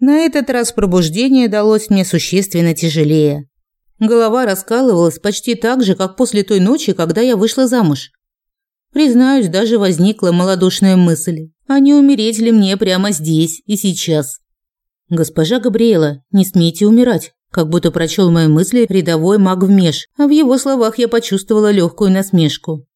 На этот раз пробуждение далось мне существенно тяжелее. Голова раскалывалась почти так же, как после той ночи, когда я вышла замуж. Признаюсь, даже возникла малодушная мысль, а не умереть ли мне прямо здесь и сейчас. «Госпожа Габриэла, не смейте умирать», как будто прочел мои мысли рядовой маг в меж, а в его словах я почувствовала легкую насмешку.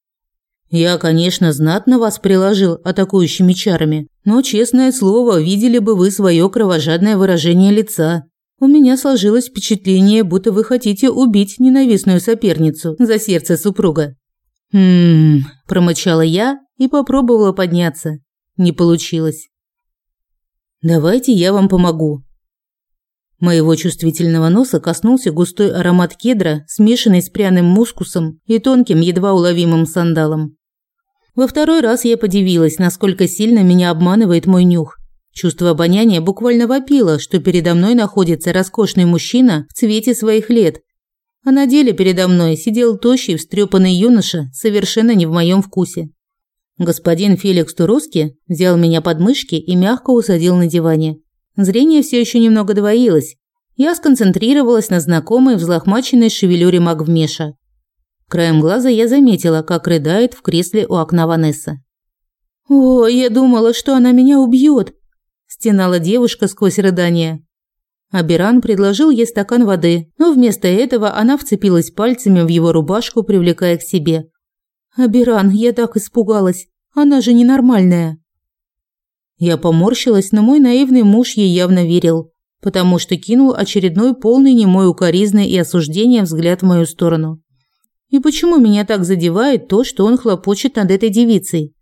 Я, конечно, знатно вас приложил атакующими чарами, но, честное слово, видели бы вы свое кровожадное выражение лица. У меня сложилось впечатление, будто вы хотите убить ненавистную соперницу за сердце супруга. Хм, промычала я и попробовала подняться. Не получилось. Давайте я вам помогу. Моего чувствительного носа коснулся густой аромат кедра, смешанный с пряным мускусом и тонким едва уловимым сандалом. Во второй раз я подивилась, насколько сильно меня обманывает мой нюх. Чувство обоняния буквально вопило, что передо мной находится роскошный мужчина в цвете своих лет. А на деле передо мной сидел тощий, встрепанный юноша, совершенно не в моем вкусе. Господин Феликс Туруски взял меня под мышки и мягко усадил на диване. Зрение все еще немного двоилось. Я сконцентрировалась на знакомой взлохмаченной шевелюре Магвмеша. Краем глаза я заметила, как рыдает в кресле у окна Ванесса. «О, я думала, что она меня убьет!» – стенала девушка сквозь рыдание. Абиран предложил ей стакан воды, но вместо этого она вцепилась пальцами в его рубашку, привлекая к себе. «Абиран, я так испугалась! Она же ненормальная!» Я поморщилась, но мой наивный муж ей явно верил, потому что кинул очередной полный немой укоризны и осуждения взгляд в мою сторону. И почему меня так задевает то, что он хлопочет над этой девицей?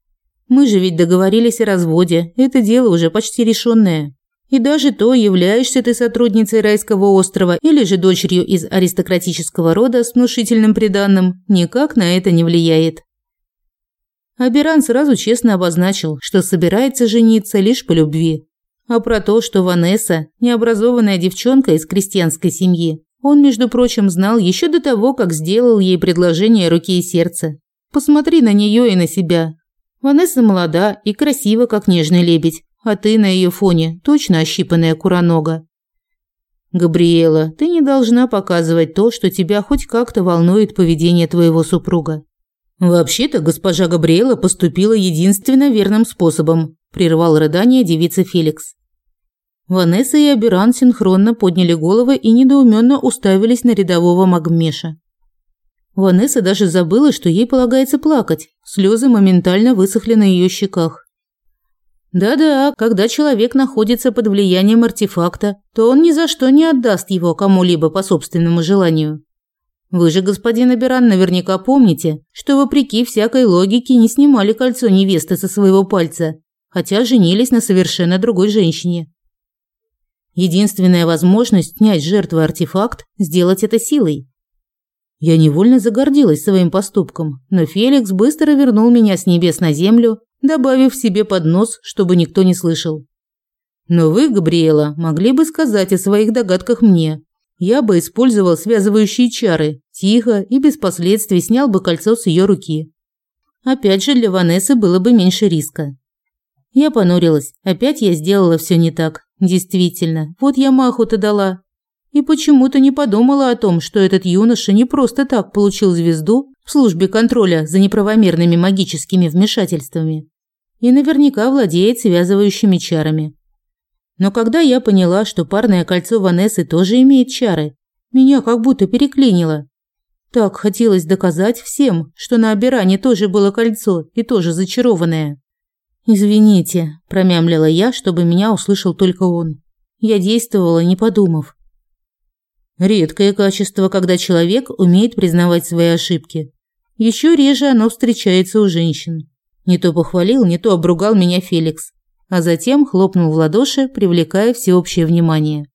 Мы же ведь договорились о разводе, это дело уже почти решенное. И даже то, являешься ты сотрудницей райского острова или же дочерью из аристократического рода с внушительным приданным, никак на это не влияет. Аберан сразу честно обозначил, что собирается жениться лишь по любви. А про то, что Ванесса – необразованная девчонка из крестьянской семьи, он, между прочим, знал еще до того, как сделал ей предложение руки и сердца. Посмотри на нее и на себя. Ванесса молода и красива, как нежный лебедь, а ты на ее фоне точно ощипанная куронога. Габриэла, ты не должна показывать то, что тебя хоть как-то волнует поведение твоего супруга. Вообще-то госпожа Габриэла поступила единственно верным способом, прервал рыдание девица Феликс. Ванесса и Абиран синхронно подняли головы и недоуменно уставились на рядового Магмеша. Ванесса даже забыла, что ей полагается плакать. Слезы моментально высохли на ее щеках. Да-да, когда человек находится под влиянием артефакта, то он ни за что не отдаст его кому-либо по собственному желанию. Вы же, господин Абиран, наверняка помните, что вопреки всякой логике не снимали кольцо невесты со своего пальца, хотя женились на совершенно другой женщине. Единственная возможность снять жертву артефакт – сделать это силой. Я невольно загордилась своим поступком, но Феликс быстро вернул меня с небес на землю, добавив себе под нос, чтобы никто не слышал. Но вы, Габриэла, могли бы сказать о своих догадках мне. Я бы использовал связывающие чары, тихо и без последствий снял бы кольцо с ее руки. Опять же, для Ванессы было бы меньше риска. Я понурилась. Опять я сделала все не так. Действительно, вот я маху-то дала. И почему-то не подумала о том, что этот юноша не просто так получил звезду в службе контроля за неправомерными магическими вмешательствами. И наверняка владеет связывающими чарами. Но когда я поняла, что парное кольцо Ванессы тоже имеет чары, меня как будто переклинило. Так хотелось доказать всем, что на Аберане тоже было кольцо и тоже зачарованное. «Извините», – промямлила я, чтобы меня услышал только он. Я действовала, не подумав. Редкое качество, когда человек умеет признавать свои ошибки. Еще реже оно встречается у женщин. Не то похвалил, не то обругал меня Феликс, а затем хлопнул в ладоши, привлекая всеобщее внимание.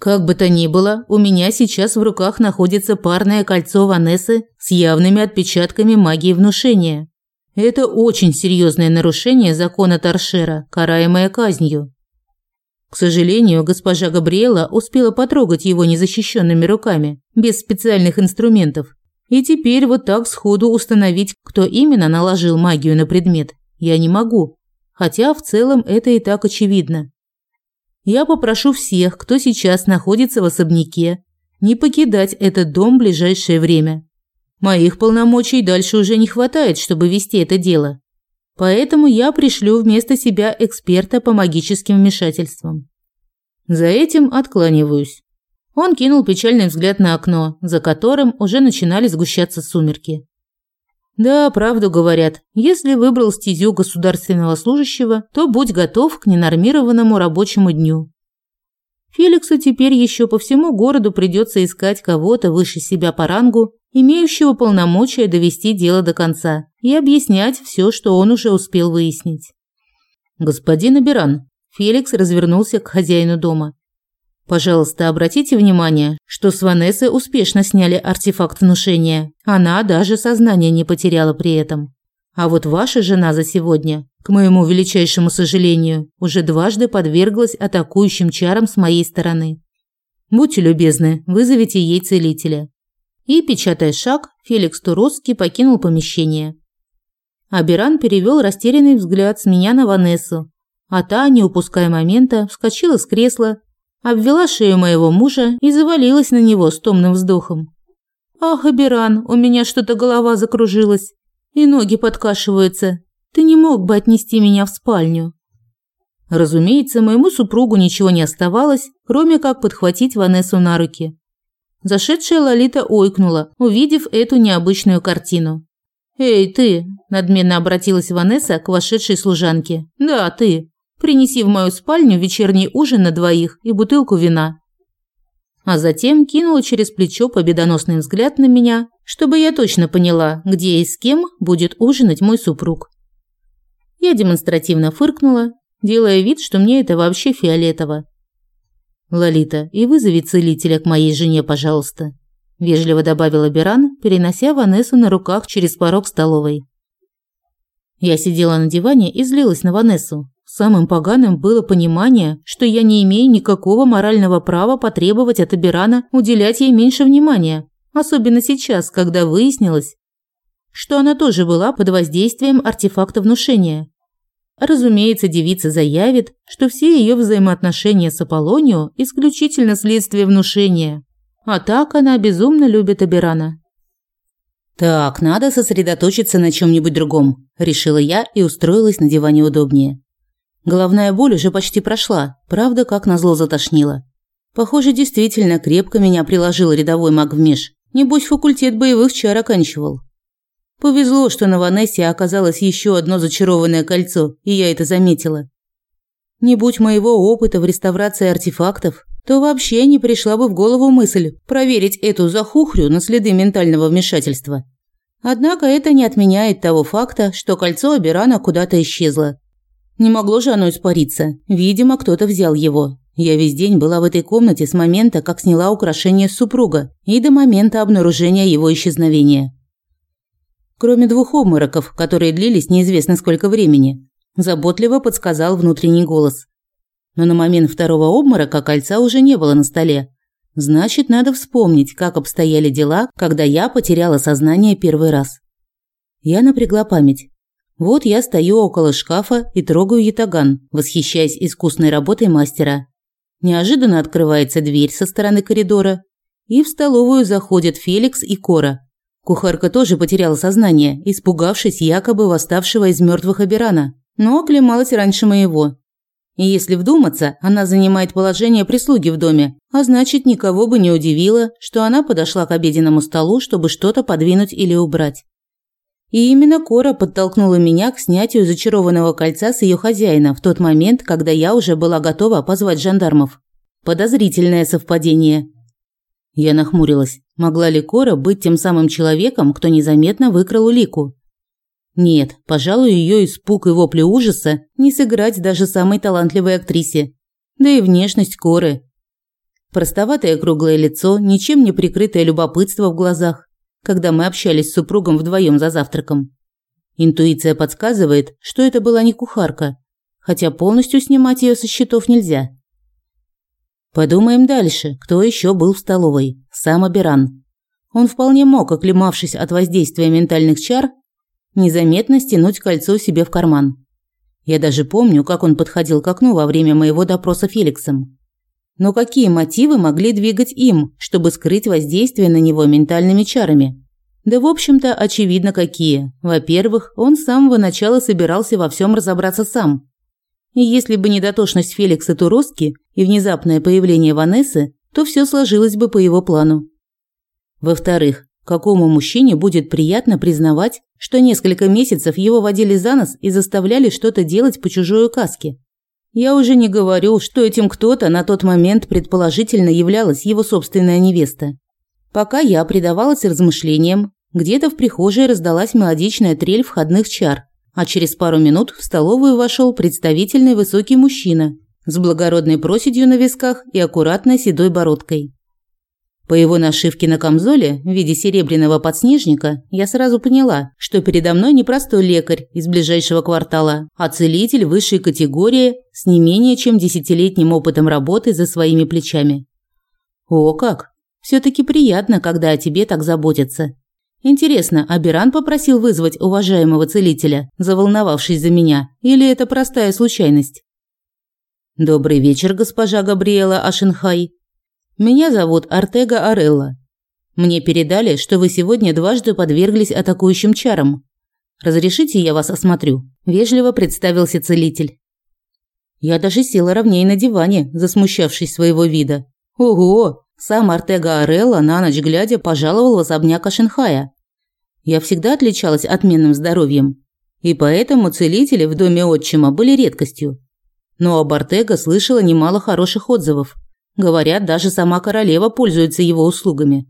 Как бы то ни было, у меня сейчас в руках находится парное кольцо Ванессы с явными отпечатками магии внушения. Это очень серьезное нарушение закона Торшера, караемое казнью. К сожалению, госпожа Габриэла успела потрогать его незащищенными руками, без специальных инструментов. И теперь вот так сходу установить, кто именно наложил магию на предмет, я не могу. Хотя в целом это и так очевидно. Я попрошу всех, кто сейчас находится в особняке, не покидать этот дом в ближайшее время. Моих полномочий дальше уже не хватает, чтобы вести это дело. Поэтому я пришлю вместо себя эксперта по магическим вмешательствам. За этим откланиваюсь. Он кинул печальный взгляд на окно, за которым уже начинали сгущаться сумерки. Да, правду говорят. Если выбрал стезю государственного служащего, то будь готов к ненормированному рабочему дню. Феликсу теперь еще по всему городу придется искать кого-то выше себя по рангу, имеющего полномочия довести дело до конца и объяснять все, что он уже успел выяснить. «Господин Аберан», – Феликс развернулся к хозяину дома. «Пожалуйста, обратите внимание, что с Ванессы успешно сняли артефакт внушения. Она даже сознание не потеряла при этом». А вот ваша жена за сегодня, к моему величайшему сожалению, уже дважды подверглась атакующим чарам с моей стороны. Будьте любезны, вызовите ей целителя. И, печатая шаг, Феликс Туровский покинул помещение. Аберан перевел растерянный взгляд с меня на Ванессу, а та, не упуская момента, вскочила с кресла, обвела шею моего мужа и завалилась на него с томным вздохом. «Ах, Аберан, у меня что-то голова закружилась и ноги подкашиваются. Ты не мог бы отнести меня в спальню?» Разумеется, моему супругу ничего не оставалось, кроме как подхватить Ванессу на руки. Зашедшая Лолита ойкнула, увидев эту необычную картину. «Эй, ты!» – надменно обратилась Ванесса к вошедшей служанке. «Да, ты. Принеси в мою спальню вечерний ужин на двоих и бутылку вина» а затем кинула через плечо победоносный взгляд на меня, чтобы я точно поняла, где и с кем будет ужинать мой супруг. Я демонстративно фыркнула, делая вид, что мне это вообще фиолетово. «Лолита, и вызови целителя к моей жене, пожалуйста», – вежливо добавила Беран, перенося Ванессу на руках через порог столовой. Я сидела на диване и злилась на Ванессу, Самым поганым было понимание, что я не имею никакого морального права потребовать от Абирана уделять ей меньше внимания, особенно сейчас, когда выяснилось, что она тоже была под воздействием артефакта внушения. Разумеется, девица заявит, что все ее взаимоотношения с Аполлонио исключительно следствие внушения. А так она безумно любит Абирана. «Так, надо сосредоточиться на чем нибудь другом», – решила я и устроилась на диване удобнее. Головная боль уже почти прошла, правда, как назло затошнила. Похоже, действительно крепко меня приложил рядовой маг в меж. Небось, факультет боевых чар оканчивал. Повезло, что на Ванессе оказалось еще одно зачарованное кольцо, и я это заметила. Не будь моего опыта в реставрации артефактов, то вообще не пришла бы в голову мысль проверить эту захухрю на следы ментального вмешательства. Однако это не отменяет того факта, что кольцо Абирана куда-то исчезло. Не могло же оно испариться. Видимо, кто-то взял его. Я весь день была в этой комнате с момента, как сняла украшение с супруга, и до момента обнаружения его исчезновения. Кроме двух обмороков, которые длились неизвестно сколько времени, заботливо подсказал внутренний голос. Но на момент второго обморока кольца уже не было на столе. Значит, надо вспомнить, как обстояли дела, когда я потеряла сознание первый раз. Я напрягла память. Вот я стою около шкафа и трогаю ятаган, восхищаясь искусной работой мастера. Неожиданно открывается дверь со стороны коридора, и в столовую заходят Феликс и Кора. Кухарка тоже потеряла сознание, испугавшись якобы восставшего из мертвых Аберана, но оклемалась раньше моего. И если вдуматься, она занимает положение прислуги в доме, а значит, никого бы не удивило, что она подошла к обеденному столу, чтобы что-то подвинуть или убрать. И именно Кора подтолкнула меня к снятию зачарованного кольца с ее хозяина в тот момент, когда я уже была готова позвать жандармов. Подозрительное совпадение. Я нахмурилась. Могла ли Кора быть тем самым человеком, кто незаметно выкрал улику? Нет, пожалуй, ее испуг и вопли ужаса не сыграть даже самой талантливой актрисе. Да и внешность Коры. Простоватое круглое лицо, ничем не прикрытое любопытство в глазах когда мы общались с супругом вдвоем за завтраком. Интуиция подсказывает, что это была не кухарка, хотя полностью снимать ее со счетов нельзя. Подумаем дальше, кто еще был в столовой. Сам Аберан. Он вполне мог, оклемавшись от воздействия ментальных чар, незаметно стянуть кольцо себе в карман. Я даже помню, как он подходил к окну во время моего допроса Феликсом. Но какие мотивы могли двигать им, чтобы скрыть воздействие на него ментальными чарами? Да, в общем-то, очевидно, какие. Во-первых, он с самого начала собирался во всем разобраться сам. И если бы не дотошность Феликса Туроски и внезапное появление Ванессы, то все сложилось бы по его плану. Во-вторых, какому мужчине будет приятно признавать, что несколько месяцев его водили за нос и заставляли что-то делать по чужой указке? Я уже не говорю, что этим кто-то на тот момент предположительно являлась его собственная невеста. Пока я предавалась размышлениям, где-то в прихожей раздалась мелодичная трель входных чар, а через пару минут в столовую вошел представительный высокий мужчина с благородной проседью на висках и аккуратной седой бородкой. По его нашивке на камзоле в виде серебряного подснежника я сразу поняла, что передо мной не простой лекарь из ближайшего квартала, а целитель высшей категории с не менее чем десятилетним опытом работы за своими плечами. О как! Все-таки приятно, когда о тебе так заботятся. Интересно, Абиран попросил вызвать уважаемого целителя, заволновавшись за меня, или это простая случайность? «Добрый вечер, госпожа Габриэла Ашенхай», меня зовут Артега Арелла. Мне передали, что вы сегодня дважды подверглись атакующим чарам. Разрешите, я вас осмотрю?» – вежливо представился целитель. Я даже села ровнее на диване, засмущавшись своего вида. Ого! Сам Артега Орелла на ночь глядя пожаловал в особняк Ашенхая. Я всегда отличалась отменным здоровьем. И поэтому целители в доме отчима были редкостью. Но об Артега слышала немало хороших отзывов. Говорят, даже сама королева пользуется его услугами.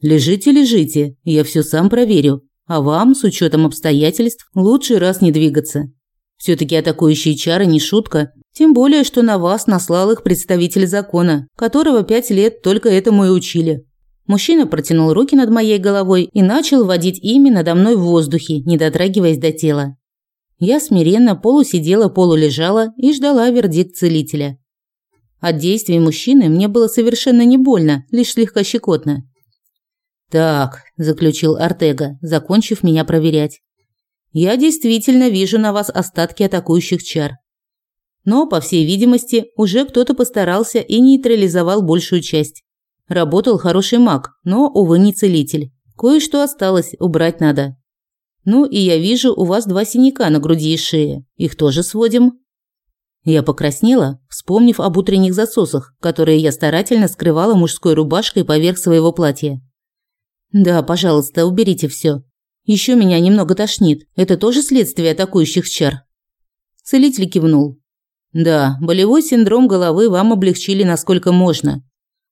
Лежите, лежите, я все сам проверю. А вам, с учетом обстоятельств, лучше раз не двигаться. все таки атакующие чары не шутка, тем более, что на вас наслал их представитель закона, которого пять лет только этому и учили. Мужчина протянул руки над моей головой и начал водить ими надо мной в воздухе, не дотрагиваясь до тела. Я смиренно полусидела, полулежала и ждала вердикт целителя. От действий мужчины мне было совершенно не больно, лишь слегка щекотно. «Так», – заключил Артега, закончив меня проверять. «Я действительно вижу на вас остатки атакующих чар. Но, по всей видимости, уже кто-то постарался и нейтрализовал большую часть. Работал хороший маг, но, увы, не целитель. Кое-что осталось, убрать надо. Ну и я вижу, у вас два синяка на груди и шее. Их тоже сводим?» Я покраснела, вспомнив об утренних засосах, которые я старательно скрывала мужской рубашкой поверх своего платья. «Да, пожалуйста, уберите все. Еще меня немного тошнит. Это тоже следствие атакующих чар?» Целитель кивнул. «Да, болевой синдром головы вам облегчили насколько можно.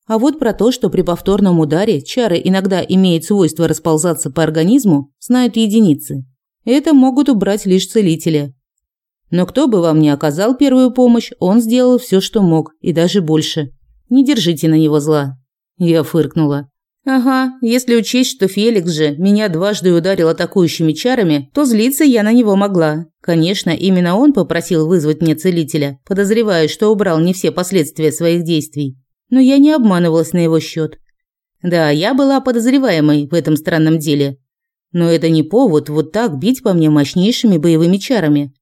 А вот про то, что при повторном ударе чары иногда имеют свойство расползаться по организму, знают единицы. Это могут убрать лишь целители, но кто бы вам ни оказал первую помощь, он сделал все, что мог, и даже больше. Не держите на него зла». Я фыркнула. «Ага, если учесть, что Феликс же меня дважды ударил атакующими чарами, то злиться я на него могла. Конечно, именно он попросил вызвать мне целителя, подозревая, что убрал не все последствия своих действий. Но я не обманывалась на его счет. Да, я была подозреваемой в этом странном деле. Но это не повод вот так бить по мне мощнейшими боевыми чарами.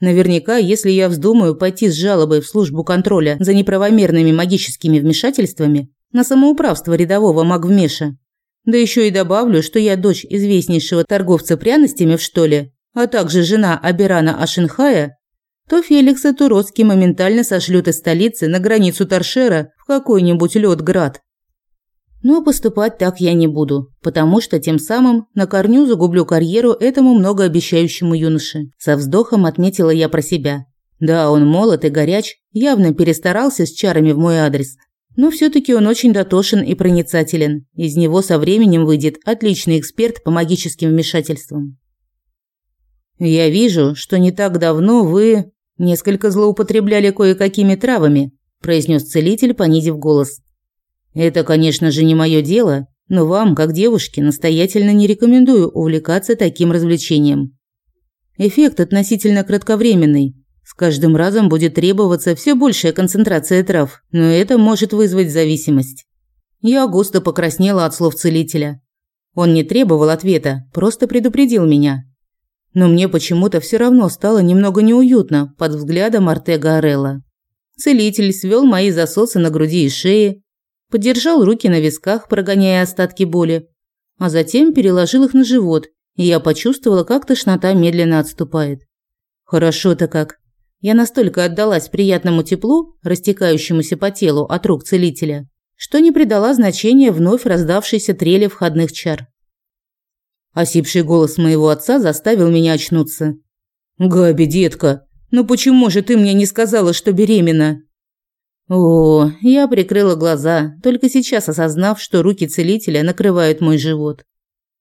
Наверняка, если я вздумаю пойти с жалобой в службу контроля за неправомерными магическими вмешательствами на самоуправство рядового магвмеша. Да еще и добавлю, что я дочь известнейшего торговца пряностями в штоле, а также жена Абирана Ашинхая, то Феликса Туроцкий моментально сошлют из столицы на границу Торшера в какой-нибудь лед-град. Но поступать так я не буду, потому что тем самым на корню загублю карьеру этому многообещающему юноше. Со вздохом отметила я про себя. Да, он молод и горяч, явно перестарался с чарами в мой адрес. Но все-таки он очень дотошен и проницателен. Из него со временем выйдет отличный эксперт по магическим вмешательствам. «Я вижу, что не так давно вы несколько злоупотребляли кое-какими травами», – произнес целитель, понизив голос. Это, конечно же, не мое дело, но вам, как девушке, настоятельно не рекомендую увлекаться таким развлечением. Эффект относительно кратковременный. С каждым разом будет требоваться все большая концентрация трав, но это может вызвать зависимость. Я густо покраснела от слов целителя. Он не требовал ответа, просто предупредил меня. Но мне почему-то все равно стало немного неуютно под взглядом Артега Орелла. Целитель свел мои засосы на груди и шее, подержал руки на висках, прогоняя остатки боли, а затем переложил их на живот, и я почувствовала, как тошнота медленно отступает. Хорошо-то как. Я настолько отдалась приятному теплу, растекающемуся по телу от рук целителя, что не придала значения вновь раздавшейся трели входных чар. Осипший голос моего отца заставил меня очнуться. «Габи, детка, ну почему же ты мне не сказала, что беременна?» О, я прикрыла глаза, только сейчас осознав, что руки целителя накрывают мой живот.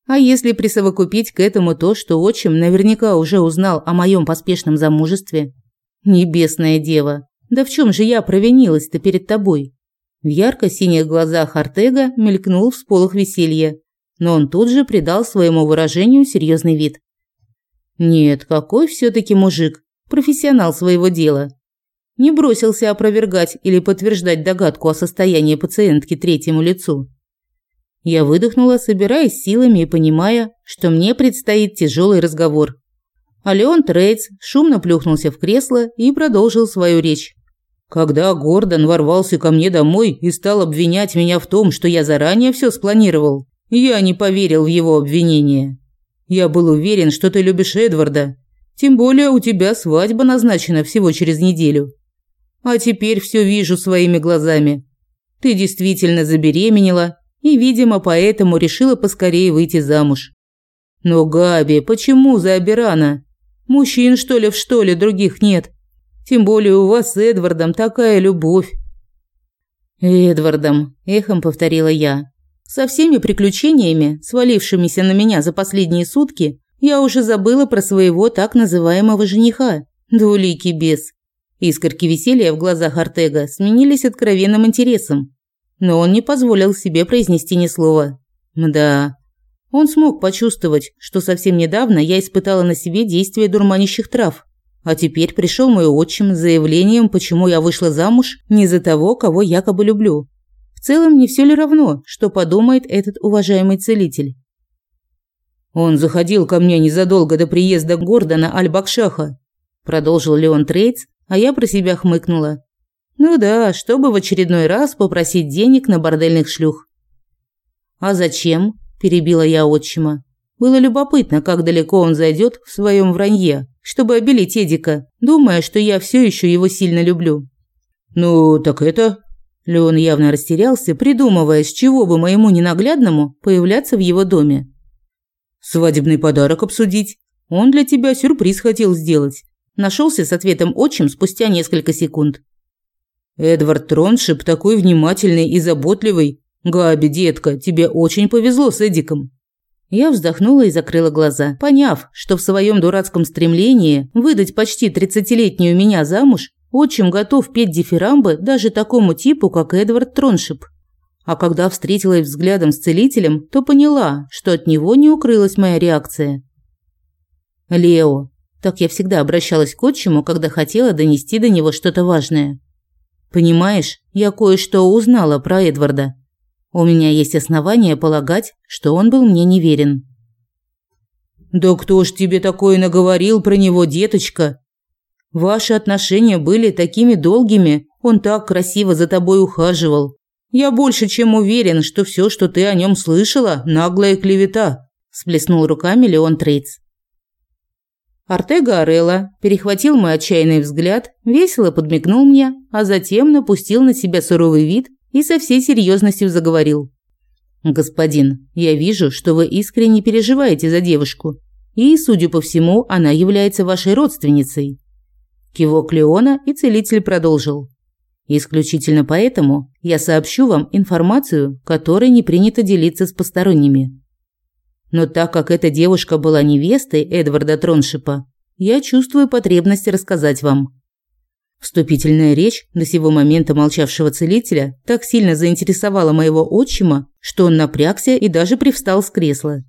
А если присовокупить к этому то, что отчим наверняка уже узнал о моем поспешном замужестве? Небесная дева, да в чем же я провинилась-то перед тобой? В ярко-синих глазах Артега мелькнул всполох веселья, но он тут же придал своему выражению серьезный вид. Нет, какой все таки мужик, профессионал своего дела не бросился опровергать или подтверждать догадку о состоянии пациентки третьему лицу. Я выдохнула, собираясь силами и понимая, что мне предстоит тяжелый разговор. А Леон Трейдс шумно плюхнулся в кресло и продолжил свою речь. «Когда Гордон ворвался ко мне домой и стал обвинять меня в том, что я заранее все спланировал, я не поверил в его обвинение. Я был уверен, что ты любишь Эдварда. Тем более у тебя свадьба назначена всего через неделю. А теперь все вижу своими глазами. Ты действительно забеременела и, видимо, поэтому решила поскорее выйти замуж. Но, Габи, почему за Абирана? Мужчин, что ли, в штоле других нет? Тем более у вас с Эдвардом такая любовь. Эдвардом, эхом повторила я. Со всеми приключениями, свалившимися на меня за последние сутки, я уже забыла про своего так называемого жениха. Двуликий бес. Искорки веселья в глазах Артега сменились откровенным интересом. Но он не позволил себе произнести ни слова. Мда. Он смог почувствовать, что совсем недавно я испытала на себе действие дурманящих трав. А теперь пришел мой отчим с заявлением, почему я вышла замуж не за того, кого якобы люблю. В целом, не все ли равно, что подумает этот уважаемый целитель? Он заходил ко мне незадолго до приезда Гордона Аль-Бакшаха, продолжил Леон Трейдс, а я про себя хмыкнула. Ну да, чтобы в очередной раз попросить денег на бордельных шлюх. А зачем? перебила я отчима. Было любопытно, как далеко он зайдет в своем вранье, чтобы обелить Эдика, думая, что я все еще его сильно люблю. Ну, так это Леон явно растерялся, придумывая, с чего бы моему ненаглядному появляться в его доме. «Свадебный подарок обсудить. Он для тебя сюрприз хотел сделать. Нашелся с ответом отчим спустя несколько секунд. «Эдвард Троншип такой внимательный и заботливый. Габи, детка, тебе очень повезло с Эдиком». Я вздохнула и закрыла глаза, поняв, что в своем дурацком стремлении выдать почти 30-летнюю меня замуж, отчим готов петь дифирамбы даже такому типу, как Эдвард Троншип. А когда встретилась взглядом с целителем, то поняла, что от него не укрылась моя реакция. «Лео, так я всегда обращалась к отчиму, когда хотела донести до него что-то важное. Понимаешь, я кое-что узнала про Эдварда. У меня есть основания полагать, что он был мне неверен. Да кто ж тебе такое наговорил про него, деточка? Ваши отношения были такими долгими, он так красиво за тобой ухаживал. Я больше чем уверен, что все, что ты о нем слышала, наглая клевета, Сплеснул руками Леон Трейц. Артега Орелла перехватил мой отчаянный взгляд, весело подмигнул мне, а затем напустил на себя суровый вид и со всей серьезностью заговорил. «Господин, я вижу, что вы искренне переживаете за девушку, и, судя по всему, она является вашей родственницей». Кивок Леона и целитель продолжил. «Исключительно поэтому я сообщу вам информацию, которой не принято делиться с посторонними. Но так как эта девушка была невестой Эдварда Троншипа, я чувствую потребность рассказать вам. Вступительная речь до сего момента молчавшего целителя так сильно заинтересовала моего отчима, что он напрягся и даже привстал с кресла.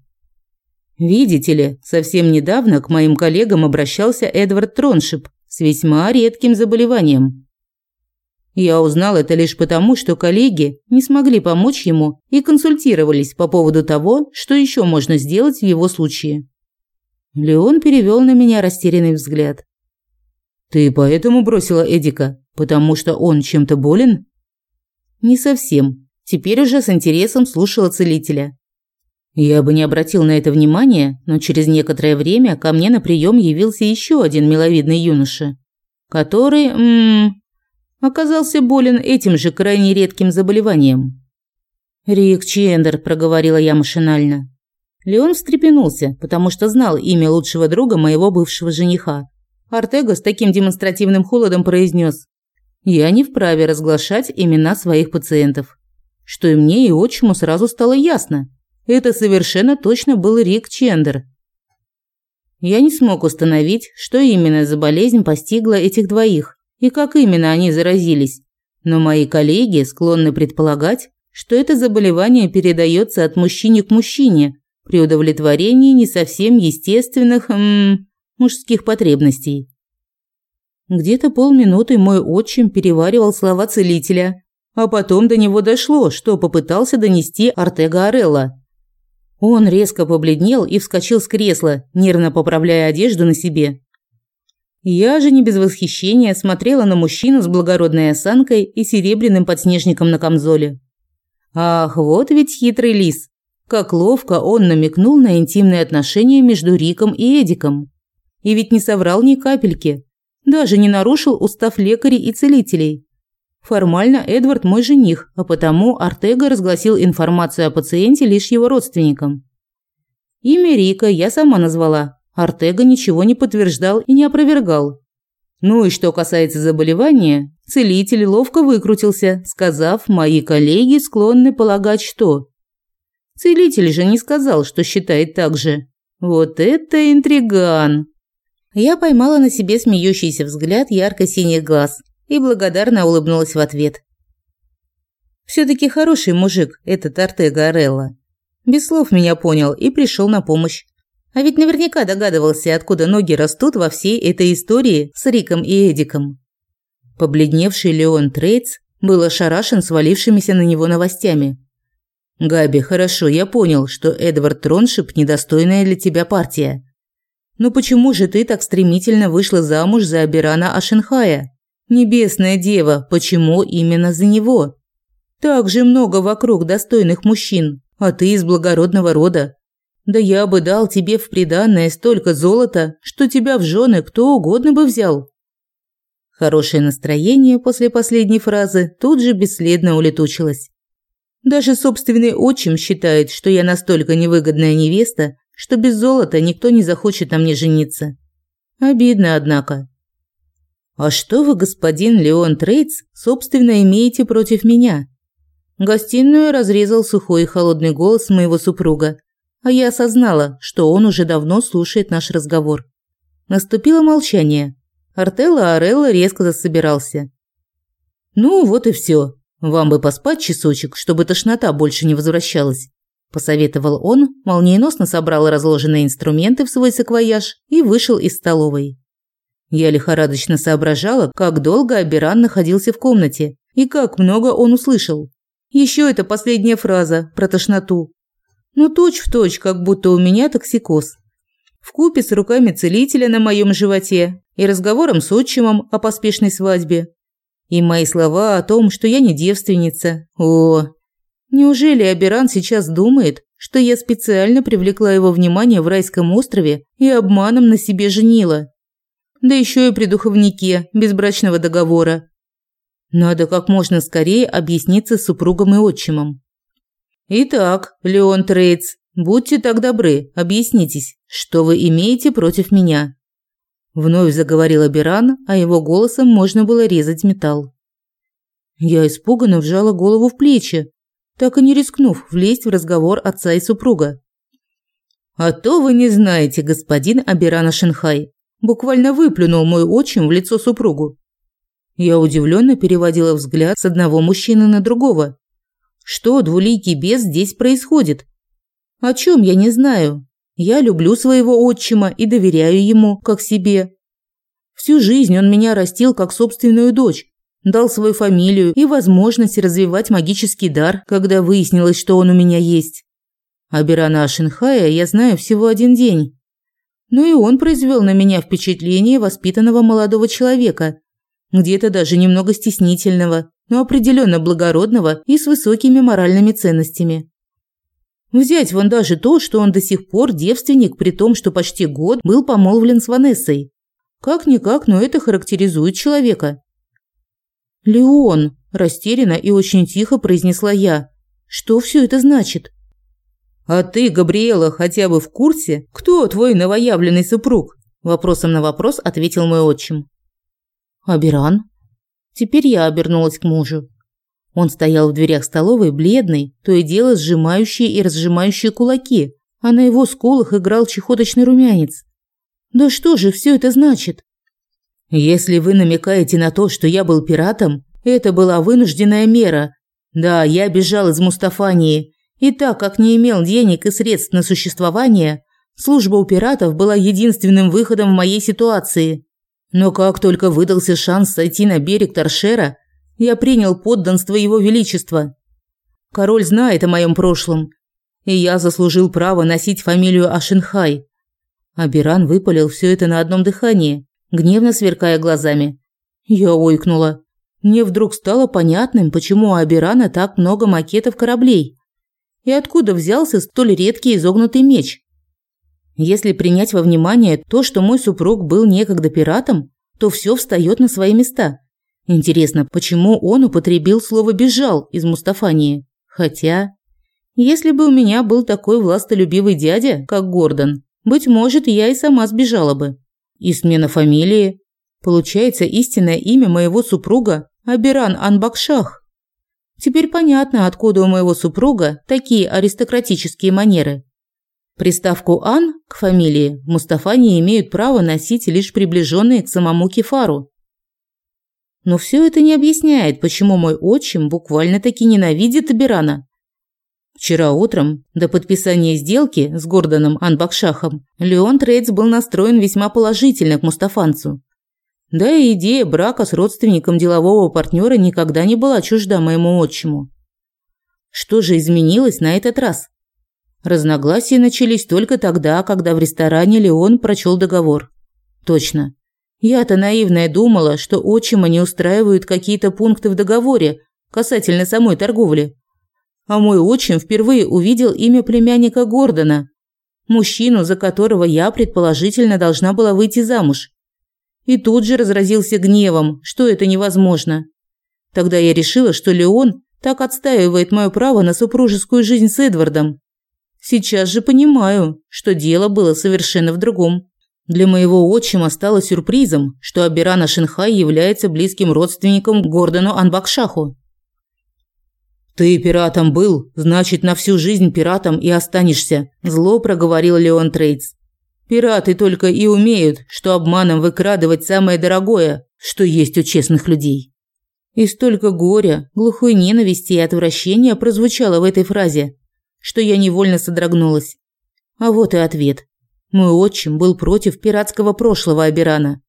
Видите ли, совсем недавно к моим коллегам обращался Эдвард Троншип с весьма редким заболеванием. Я узнал это лишь потому, что коллеги не смогли помочь ему и консультировались по поводу того, что еще можно сделать в его случае. Леон перевел на меня растерянный взгляд. «Ты поэтому бросила Эдика? Потому что он чем-то болен?» «Не совсем. Теперь уже с интересом слушала целителя». Я бы не обратил на это внимания, но через некоторое время ко мне на прием явился еще один миловидный юноша, который, м -м, оказался болен этим же крайне редким заболеванием. «Рик Чендер», – проговорила я машинально. Леон встрепенулся, потому что знал имя лучшего друга моего бывшего жениха. Артега с таким демонстративным холодом произнес. «Я не вправе разглашать имена своих пациентов». Что и мне, и отчиму сразу стало ясно. Это совершенно точно был Рик Чендер. Я не смог установить, что именно за болезнь постигла этих двоих и как именно они заразились. Но мои коллеги склонны предполагать, что это заболевание передается от мужчины к мужчине при удовлетворении не совсем естественных м мужских потребностей. Где-то полминуты мой отчим переваривал слова целителя, а потом до него дошло, что попытался донести Артега Орелла. Он резко побледнел и вскочил с кресла, нервно поправляя одежду на себе. Я же не без восхищения смотрела на мужчину с благородной осанкой и серебряным подснежником на камзоле. Ах, вот ведь хитрый лис. Как ловко он намекнул на интимные отношения между Риком и Эдиком. И ведь не соврал ни капельки. Даже не нарушил устав лекарей и целителей. Формально Эдвард мой жених, а потому Артега разгласил информацию о пациенте лишь его родственникам. Имя Рика я сама назвала, Артега ничего не подтверждал и не опровергал. Ну и что касается заболевания, целитель ловко выкрутился, сказав, мои коллеги склонны полагать, что... Целитель же не сказал, что считает так же. Вот это интриган. Я поймала на себе смеющийся взгляд ярко-синих глаз и благодарно улыбнулась в ответ. Все-таки хороший мужик этот Артега Орелла. Без слов меня понял и пришел на помощь. А ведь наверняка догадывался, откуда ноги растут во всей этой истории с Риком и Эдиком. Побледневший Леон Трейдс был ошарашен свалившимися на него новостями. «Габи, хорошо, я понял, что Эдвард Троншип – недостойная для тебя партия. Но почему же ты так стремительно вышла замуж за Абирана Ашенхая? Небесная дева, почему именно за него? Так же много вокруг достойных мужчин, а ты из благородного рода. Да я бы дал тебе в приданое столько золота, что тебя в жены кто угодно бы взял». Хорошее настроение после последней фразы тут же бесследно улетучилось. Даже собственный отчим считает, что я настолько невыгодная невеста, что без золота никто не захочет на мне жениться. Обидно, однако. А что вы, господин Леон Трейдс, собственно, имеете против меня? Гостиную разрезал сухой и холодный голос моего супруга а я осознала, что он уже давно слушает наш разговор. Наступило молчание. Артелло Орелло резко засобирался. «Ну, вот и все. Вам бы поспать часочек, чтобы тошнота больше не возвращалась», – посоветовал он, молниеносно собрал разложенные инструменты в свой саквояж и вышел из столовой. Я лихорадочно соображала, как долго Аберан находился в комнате и как много он услышал. Еще эта последняя фраза про тошноту. Ну, точь-в-точь, как будто у меня токсикоз. Вкупе с руками целителя на моем животе и разговором с отчимом о поспешной свадьбе. И мои слова о том, что я не девственница. О, неужели Аберан сейчас думает, что я специально привлекла его внимание в райском острове и обманом на себе женила? Да еще и при духовнике, без брачного договора. Надо как можно скорее объясниться с супругом и отчимом. «Итак, Леон Трейдс, будьте так добры, объяснитесь, что вы имеете против меня?» Вновь заговорил Абиран, а его голосом можно было резать металл. Я испуганно вжала голову в плечи, так и не рискнув влезть в разговор отца и супруга. «А то вы не знаете, господин Абирана Шанхай!» Буквально выплюнул мой отчим в лицо супругу. Я удивленно переводила взгляд с одного мужчины на другого, что, двуликий бес, здесь происходит? О чем я не знаю. Я люблю своего отчима и доверяю ему, как себе. Всю жизнь он меня растил как собственную дочь, дал свою фамилию и возможность развивать магический дар, когда выяснилось, что он у меня есть. А Бирана Ашинхая я знаю всего один день. Ну и он произвел на меня впечатление воспитанного молодого человека, где-то даже немного стеснительного, но определенно благородного и с высокими моральными ценностями. Взять вон даже то, что он до сих пор девственник, при том, что почти год был помолвлен с Ванессой. Как-никак, но это характеризует человека. «Леон», – растерянно и очень тихо произнесла я, – «что все это значит?» «А ты, Габриэла, хотя бы в курсе, кто твой новоявленный супруг?» – вопросом на вопрос ответил мой отчим. «Аберан», Теперь я обернулась к мужу. Он стоял в дверях столовой, бледный, то и дело сжимающие и разжимающие кулаки, а на его скулах играл чехоточный румянец. «Да что же все это значит?» «Если вы намекаете на то, что я был пиратом, это была вынужденная мера. Да, я бежал из Мустафании, и так как не имел денег и средств на существование, служба у пиратов была единственным выходом в моей ситуации. Но как только выдался шанс сойти на берег Торшера, я принял подданство его величества. Король знает о моем прошлом, и я заслужил право носить фамилию Ашенхай. Абиран выпалил все это на одном дыхании, гневно сверкая глазами. Я ойкнула. Мне вдруг стало понятным, почему у Абирана так много макетов кораблей. И откуда взялся столь редкий изогнутый меч? Если принять во внимание то, что мой супруг был некогда пиратом, то все встает на свои места. Интересно, почему он употребил слово «бежал» из Мустафании? Хотя, если бы у меня был такой властолюбивый дядя, как Гордон, быть может, я и сама сбежала бы. И смена фамилии. Получается, истинное имя моего супруга – Абиран Анбакшах. Теперь понятно, откуда у моего супруга такие аристократические манеры. Приставку «ан» к фамилии Мустафани имеют право носить лишь приближенные к самому Кефару. Но все это не объясняет, почему мой отчим буквально-таки ненавидит Абирана. Вчера утром, до подписания сделки с Гордоном Анбакшахом, Леон Трейдс был настроен весьма положительно к мустафанцу. Да и идея брака с родственником делового партнера никогда не была чужда моему отчиму. Что же изменилось на этот раз? Разногласия начались только тогда, когда в ресторане Леон прочел договор. Точно. Я-то наивная думала, что отчима не устраивают какие-то пункты в договоре касательно самой торговли. А мой отчим впервые увидел имя племянника Гордона, мужчину, за которого я предположительно должна была выйти замуж. И тут же разразился гневом, что это невозможно. Тогда я решила, что Леон так отстаивает мое право на супружескую жизнь с Эдвардом. Сейчас же понимаю, что дело было совершенно в другом. Для моего отчима стало сюрпризом, что Абирана Шинхай является близким родственником Гордону Анбакшаху. «Ты пиратом был, значит, на всю жизнь пиратом и останешься», – зло проговорил Леон Трейдс. «Пираты только и умеют, что обманом выкрадывать самое дорогое, что есть у честных людей». И столько горя, глухой ненависти и отвращения прозвучало в этой фразе, что я невольно содрогнулась. А вот и ответ. Мой отчим был против пиратского прошлого Абирана.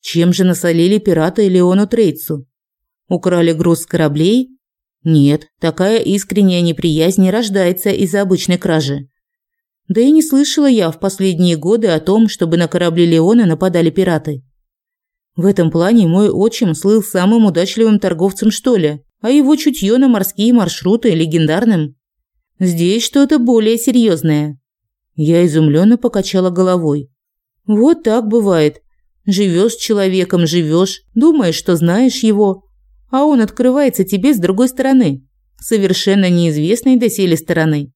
Чем же насолили пираты Леону Трейцу? Украли груз с кораблей? Нет, такая искренняя неприязнь не рождается из-за обычной кражи. Да и не слышала я в последние годы о том, чтобы на корабли Леона нападали пираты. В этом плане мой отчим слыл самым удачливым торговцем, что ли, а его чутье на морские маршруты – легендарным. Здесь что-то более серьезное. Я изумленно покачала головой. Вот так бывает. Живешь с человеком, живешь, думаешь, что знаешь его, а он открывается тебе с другой стороны, совершенно неизвестной доселе стороны.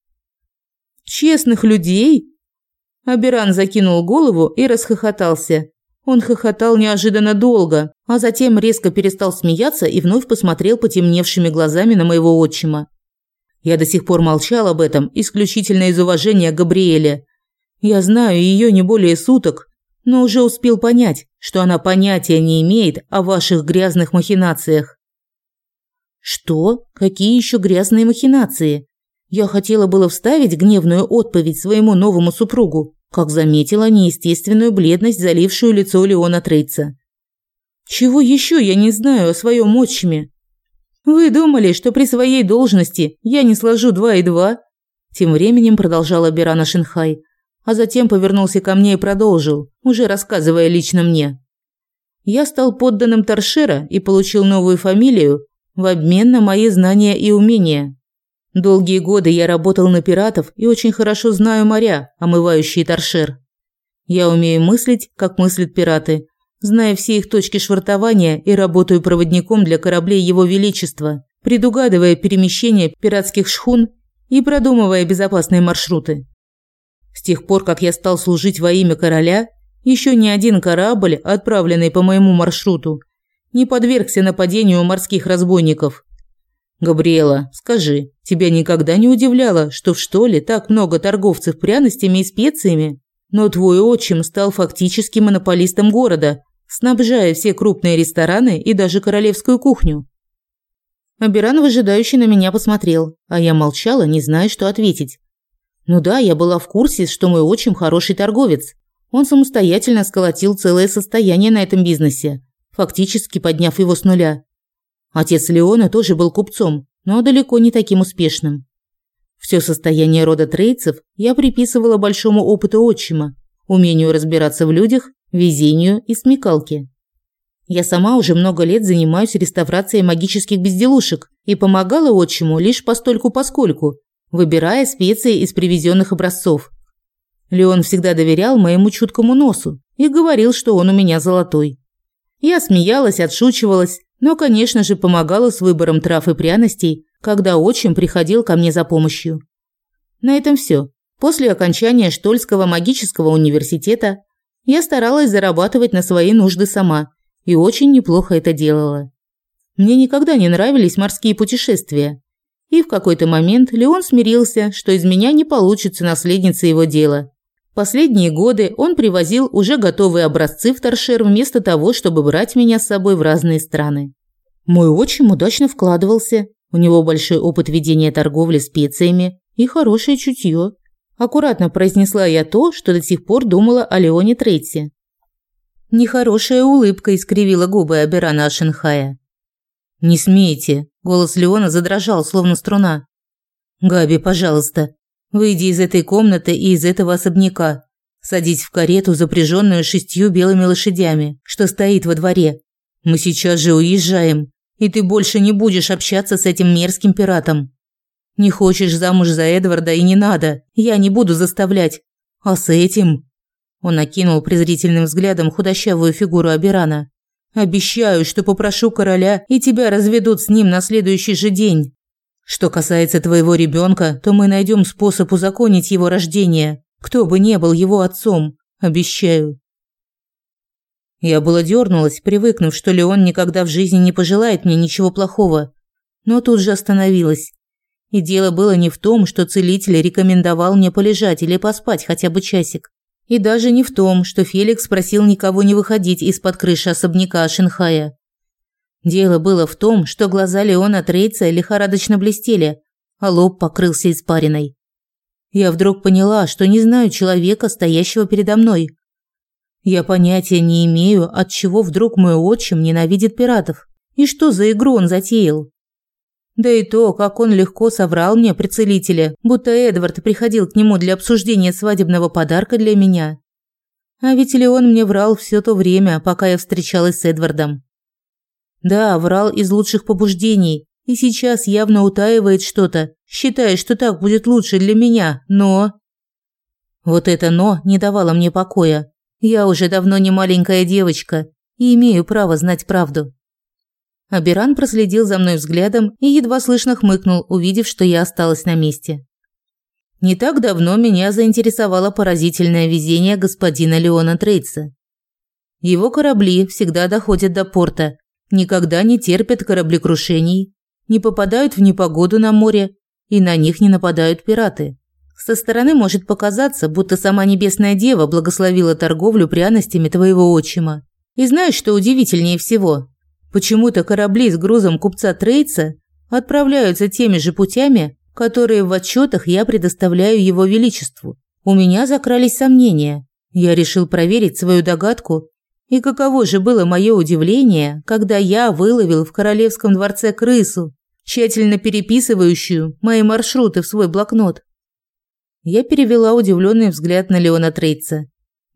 Честных людей? Аберан закинул голову и расхохотался. Он хохотал неожиданно долго, а затем резко перестал смеяться и вновь посмотрел потемневшими глазами на моего отчима. Я до сих пор молчал об этом исключительно из уважения к Габриэле. Я знаю ее не более суток, но уже успел понять, что она понятия не имеет о ваших грязных махинациях. Что? Какие еще грязные махинации? Я хотела было вставить гневную отповедь своему новому супругу, как заметила неестественную бледность, залившую лицо Леона Трейца. Чего еще я не знаю о своем отчиме? Вы думали, что при своей должности я не сложу два и два? Тем временем продолжала Бирана Шинхай, а затем повернулся ко мне и продолжил, уже рассказывая лично мне. Я стал подданным Торшера и получил новую фамилию в обмен на мои знания и умения. Долгие годы я работал на пиратов и очень хорошо знаю моря, омывающие Торшер. Я умею мыслить, как мыслят пираты, Зная все их точки швартования и работаю проводником для кораблей Его Величества, предугадывая перемещение пиратских шхун и продумывая безопасные маршруты. С тех пор, как я стал служить во имя короля, еще ни один корабль, отправленный по моему маршруту, не подвергся нападению морских разбойников. Габриэла, скажи, тебя никогда не удивляло, что в Штоле так много торговцев пряностями и специями? Но твой отчим стал фактически монополистом города, снабжая все крупные рестораны и даже королевскую кухню. Абиран выжидающе на меня посмотрел, а я молчала, не зная, что ответить. Ну да, я была в курсе, что мой отчим хороший торговец. Он самостоятельно сколотил целое состояние на этом бизнесе, фактически подняв его с нуля. Отец Леона тоже был купцом, но далеко не таким успешным. Все состояние рода трейцев я приписывала большому опыту отчима, умению разбираться в людях, везению и смекалке. Я сама уже много лет занимаюсь реставрацией магических безделушек и помогала отчиму лишь постольку-поскольку, выбирая специи из привезенных образцов. Леон всегда доверял моему чуткому носу и говорил, что он у меня золотой. Я смеялась, отшучивалась, но, конечно же, помогала с выбором трав и пряностей, когда отчим приходил ко мне за помощью. На этом все. После окончания Штольского магического университета я старалась зарабатывать на свои нужды сама и очень неплохо это делала. Мне никогда не нравились морские путешествия. И в какой-то момент Леон смирился, что из меня не получится наследница его дела. Последние годы он привозил уже готовые образцы в торшер вместо того, чтобы брать меня с собой в разные страны. Мой отчим удачно вкладывался, у него большой опыт ведения торговли специями и хорошее чутье. Аккуратно произнесла я то, что до сих пор думала о Леоне Третье. Нехорошая улыбка искривила губы Аберана Ашенхая. «Не смейте!» – голос Леона задрожал, словно струна. «Габи, пожалуйста, выйди из этой комнаты и из этого особняка. Садись в карету, запряженную шестью белыми лошадями, что стоит во дворе. Мы сейчас же уезжаем и ты больше не будешь общаться с этим мерзким пиратом. Не хочешь замуж за Эдварда и не надо, я не буду заставлять. А с этим...» Он окинул презрительным взглядом худощавую фигуру Абирана. «Обещаю, что попрошу короля, и тебя разведут с ним на следующий же день. Что касается твоего ребенка, то мы найдем способ узаконить его рождение, кто бы не был его отцом, обещаю». Я была дернулась, привыкнув, что Леон никогда в жизни не пожелает мне ничего плохого. Но тут же остановилась. И дело было не в том, что целитель рекомендовал мне полежать или поспать хотя бы часик. И даже не в том, что Феликс просил никого не выходить из-под крыши особняка Шенхая. Дело было в том, что глаза Леона Трейца лихорадочно блестели, а лоб покрылся испариной. Я вдруг поняла, что не знаю человека, стоящего передо мной. Я понятия не имею, от чего вдруг мой отчим ненавидит пиратов и что за игру он затеял. Да и то, как он легко соврал мне при целителе, будто Эдвард приходил к нему для обсуждения свадебного подарка для меня. А ведь ли он мне врал все то время, пока я встречалась с Эдвардом. Да, врал из лучших побуждений, и сейчас явно утаивает что-то, считая, что так будет лучше для меня, но... Вот это «но» не давало мне покоя. Я уже давно не маленькая девочка и имею право знать правду. Абиран проследил за мной взглядом и едва слышно хмыкнул, увидев, что я осталась на месте. Не так давно меня заинтересовало поразительное везение господина Леона Трейца. Его корабли всегда доходят до порта, никогда не терпят кораблекрушений, не попадают в непогоду на море, и на них не нападают пираты. Со стороны может показаться, будто сама Небесная Дева благословила торговлю пряностями твоего отчима. И знаешь, что удивительнее всего? Почему-то корабли с грузом купца Трейца отправляются теми же путями, которые в отчетах я предоставляю его величеству. У меня закрались сомнения. Я решил проверить свою догадку. И каково же было мое удивление, когда я выловил в королевском дворце крысу, тщательно переписывающую мои маршруты в свой блокнот. Я перевела удивленный взгляд на Леона Трейца.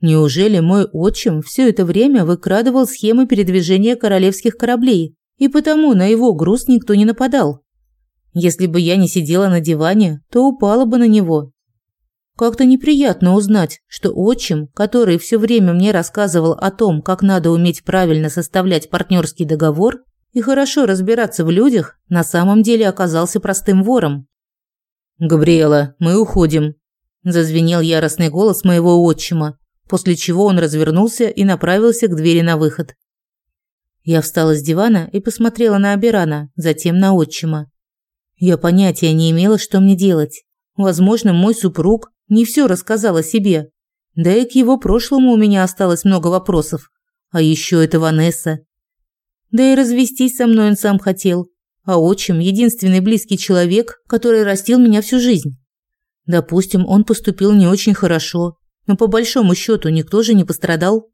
Неужели мой отчим все это время выкрадывал схемы передвижения королевских кораблей, и потому на его груз никто не нападал? Если бы я не сидела на диване, то упала бы на него. Как-то неприятно узнать, что отчим, который все время мне рассказывал о том, как надо уметь правильно составлять партнерский договор и хорошо разбираться в людях, на самом деле оказался простым вором. «Габриэла, мы уходим», зазвенел яростный голос моего отчима, после чего он развернулся и направился к двери на выход. Я встала с дивана и посмотрела на Абирана, затем на отчима. Я понятия не имела, что мне делать. Возможно, мой супруг не все рассказал о себе. Да и к его прошлому у меня осталось много вопросов. А еще это Ванесса. Да и развестись со мной он сам хотел. А отчим – единственный близкий человек, который растил меня всю жизнь. Допустим, он поступил не очень хорошо, но по большому счету никто же не пострадал.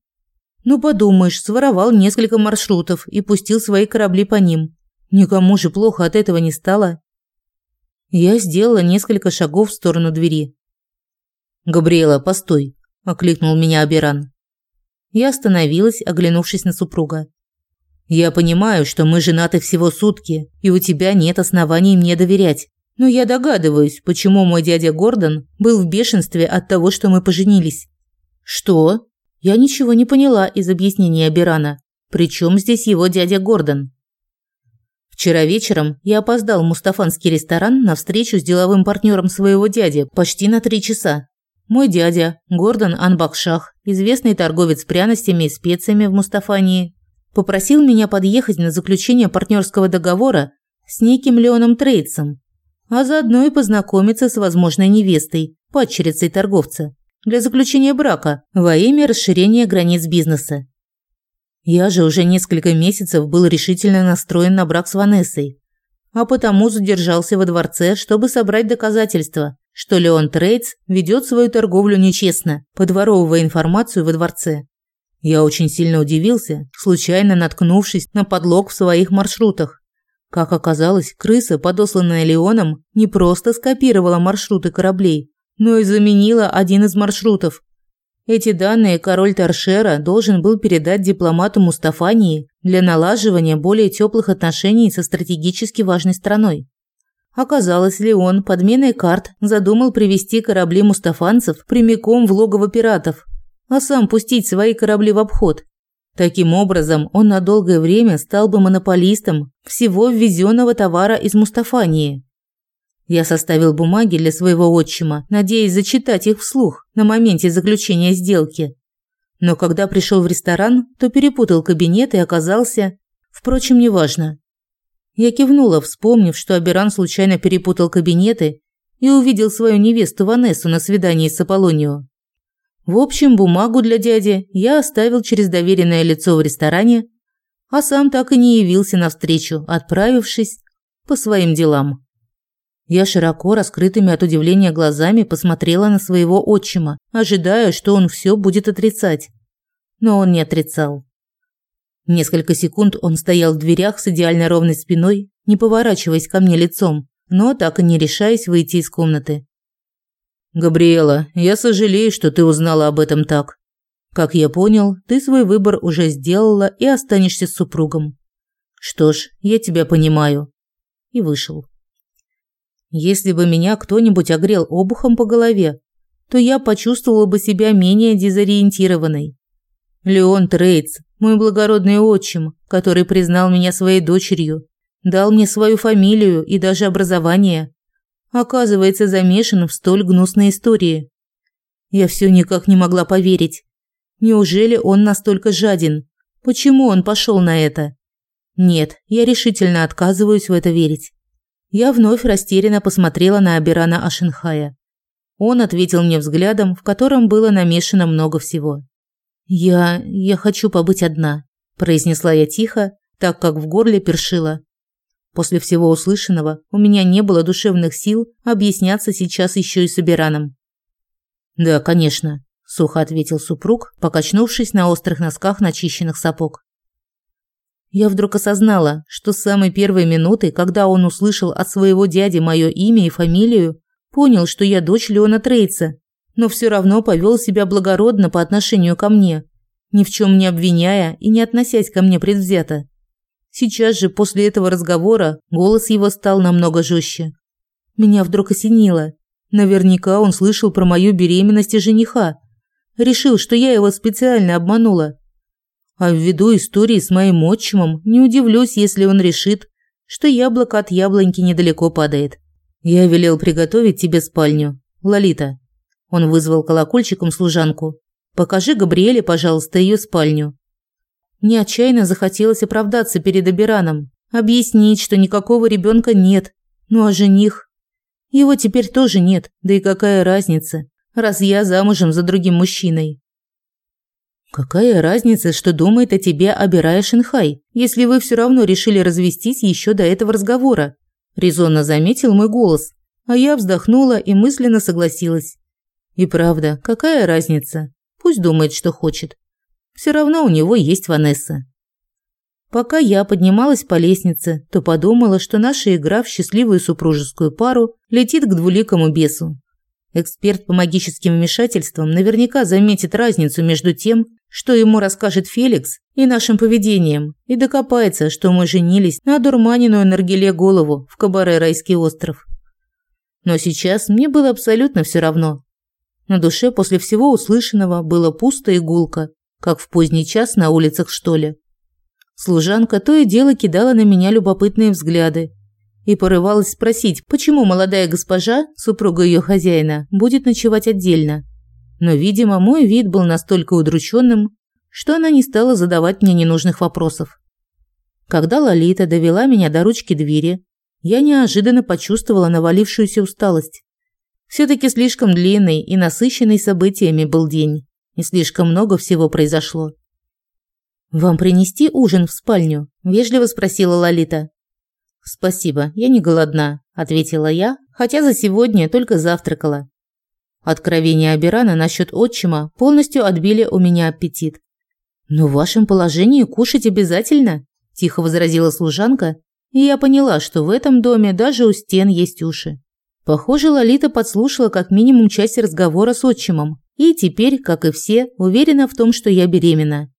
Ну подумаешь, своровал несколько маршрутов и пустил свои корабли по ним. Никому же плохо от этого не стало. Я сделала несколько шагов в сторону двери. «Габриэла, постой!» – окликнул меня Аберан. Я остановилась, оглянувшись на супруга. «Я понимаю, что мы женаты всего сутки, и у тебя нет оснований мне доверять. Но я догадываюсь, почему мой дядя Гордон был в бешенстве от того, что мы поженились. Что? Я ничего не поняла из объяснения Бирана. Причем здесь его дядя Гордон? Вчера вечером я опоздал в мустафанский ресторан на встречу с деловым партнером своего дяди почти на три часа. Мой дядя, Гордон Анбахшах, известный торговец пряностями и специями в Мустафании, попросил меня подъехать на заключение партнерского договора с неким Леоном Трейцем а заодно и познакомиться с возможной невестой, падчерицей торговца, для заключения брака во имя расширения границ бизнеса. Я же уже несколько месяцев был решительно настроен на брак с Ванессой, а потому задержался во дворце, чтобы собрать доказательства, что Леон Трейдс ведет свою торговлю нечестно, подворовывая информацию во дворце. Я очень сильно удивился, случайно наткнувшись на подлог в своих маршрутах. Как оказалось, крыса, подосланная Леоном, не просто скопировала маршруты кораблей, но и заменила один из маршрутов. Эти данные король Торшера должен был передать дипломату Мустафании для налаживания более теплых отношений со стратегически важной страной. Оказалось ли он подменой карт задумал привести корабли мустафанцев прямиком в логово пиратов, а сам пустить свои корабли в обход, Таким образом, он на долгое время стал бы монополистом всего ввезенного товара из Мустафании. Я составил бумаги для своего отчима, надеясь зачитать их вслух на моменте заключения сделки. Но когда пришел в ресторан, то перепутал кабинет и оказался... Впрочем, неважно. Я кивнула, вспомнив, что Аберан случайно перепутал кабинеты и увидел свою невесту Ванессу на свидании с Аполлонио. В общем, бумагу для дяди я оставил через доверенное лицо в ресторане, а сам так и не явился навстречу, отправившись по своим делам. Я широко раскрытыми от удивления глазами посмотрела на своего отчима, ожидая, что он все будет отрицать. Но он не отрицал. Несколько секунд он стоял в дверях с идеально ровной спиной, не поворачиваясь ко мне лицом, но так и не решаясь выйти из комнаты. Габриэла, я сожалею, что ты узнала об этом так. Как я понял, ты свой выбор уже сделала и останешься с супругом. Что ж, я тебя понимаю. И вышел. Если бы меня кто-нибудь огрел обухом по голове, то я почувствовала бы себя менее дезориентированной. Леон Трейдс, мой благородный отчим, который признал меня своей дочерью, дал мне свою фамилию и даже образование, оказывается замешан в столь гнусной истории. Я все никак не могла поверить. Неужели он настолько жаден? Почему он пошел на это? Нет, я решительно отказываюсь в это верить. Я вновь растерянно посмотрела на Абирана Ашенхая. Он ответил мне взглядом, в котором было намешано много всего. «Я... я хочу побыть одна», – произнесла я тихо, так как в горле першила, После всего услышанного у меня не было душевных сил объясняться сейчас еще и с Абираном. «Да, конечно», – сухо ответил супруг, покачнувшись на острых носках начищенных сапог. Я вдруг осознала, что с самой первой минуты, когда он услышал от своего дяди мое имя и фамилию, понял, что я дочь Леона Трейца, но все равно повел себя благородно по отношению ко мне, ни в чем не обвиняя и не относясь ко мне предвзято. Сейчас же, после этого разговора, голос его стал намного жестче. Меня вдруг осенило. Наверняка он слышал про мою беременность и жениха. Решил, что я его специально обманула. А ввиду истории с моим отчимом, не удивлюсь, если он решит, что яблоко от яблоньки недалеко падает. Я велел приготовить тебе спальню. Лолита. Он вызвал колокольчиком служанку. Покажи Габриэле, пожалуйста, ее спальню. Мне отчаянно захотелось оправдаться перед Абираном, объяснить, что никакого ребенка нет. Ну а жених? Его теперь тоже нет, да и какая разница, раз я замужем за другим мужчиной. Какая разница, что думает о тебе Абирая Шинхай, если вы все равно решили развестись еще до этого разговора? Резонно заметил мой голос, а я вздохнула и мысленно согласилась. И правда, какая разница? Пусть думает, что хочет. Все равно у него есть Ванесса. Пока я поднималась по лестнице, то подумала, что наша игра в счастливую супружескую пару летит к двуликому бесу. Эксперт по магическим вмешательствам наверняка заметит разницу между тем, что ему расскажет Феликс, и нашим поведением, и докопается, что мы женились на дурманенную Наргиле голову в кабаре «Райский остров». Но сейчас мне было абсолютно все равно. На душе после всего услышанного было пусто и гулко, как в поздний час на улицах, что ли? Служанка то и дело кидала на меня любопытные взгляды и порывалась спросить, почему молодая госпожа, супруга ее хозяина, будет ночевать отдельно. Но, видимо, мой вид был настолько удрученным, что она не стала задавать мне ненужных вопросов. Когда Лолита довела меня до ручки двери, я неожиданно почувствовала навалившуюся усталость. все таки слишком длинный и насыщенный событиями был день и слишком много всего произошло. «Вам принести ужин в спальню?» – вежливо спросила Лолита. «Спасибо, я не голодна», – ответила я, хотя за сегодня только завтракала. Откровения Абирана насчет отчима полностью отбили у меня аппетит. «Но в вашем положении кушать обязательно», – тихо возразила служанка, и я поняла, что в этом доме даже у стен есть уши. Похоже, Лолита подслушала как минимум часть разговора с отчимом, и теперь, как и все, уверена в том, что я беременна.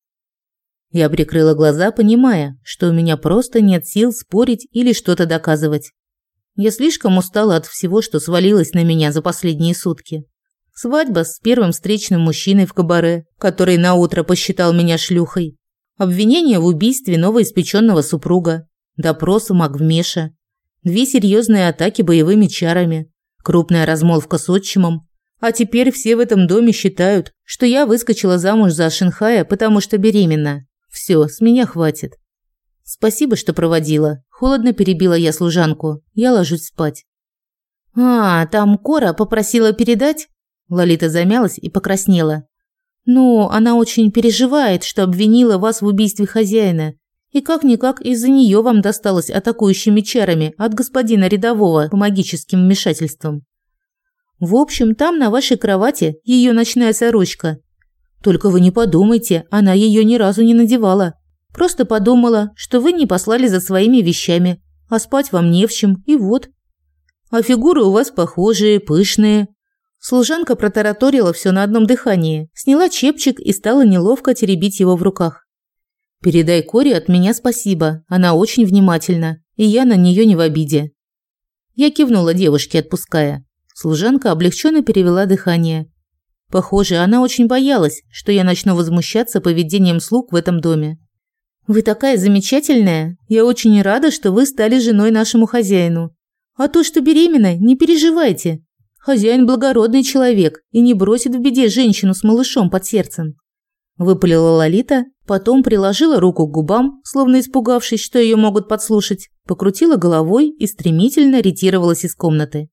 Я прикрыла глаза, понимая, что у меня просто нет сил спорить или что-то доказывать. Я слишком устала от всего, что свалилось на меня за последние сутки. Свадьба с первым встречным мужчиной в кабаре, который на утро посчитал меня шлюхой. Обвинение в убийстве новоиспеченного супруга. Допрос у Магвмеша. Две серьезные атаки боевыми чарами. Крупная размолвка с отчимом. А теперь все в этом доме считают, что я выскочила замуж за Шанхая, потому что беременна. Все, с меня хватит. Спасибо, что проводила. Холодно перебила я служанку. Я ложусь спать. А, там Кора попросила передать? Лолита замялась и покраснела. Ну, она очень переживает, что обвинила вас в убийстве хозяина. И как-никак из-за нее вам досталось атакующими чарами от господина рядового по магическим вмешательствам. В общем, там на вашей кровати ее ночная сорочка. Только вы не подумайте, она ее ни разу не надевала. Просто подумала, что вы не послали за своими вещами, а спать вам не в чем, и вот. А фигуры у вас похожие, пышные. Служанка протараторила все на одном дыхании, сняла чепчик и стала неловко теребить его в руках. «Передай Коре от меня спасибо, она очень внимательна, и я на нее не в обиде». Я кивнула девушке, отпуская. Служанка облегченно перевела дыхание. Похоже, она очень боялась, что я начну возмущаться поведением слуг в этом доме. «Вы такая замечательная! Я очень рада, что вы стали женой нашему хозяину. А то, что беременна, не переживайте. Хозяин благородный человек и не бросит в беде женщину с малышом под сердцем». Выпалила Лолита, потом приложила руку к губам, словно испугавшись, что ее могут подслушать, покрутила головой и стремительно ретировалась из комнаты.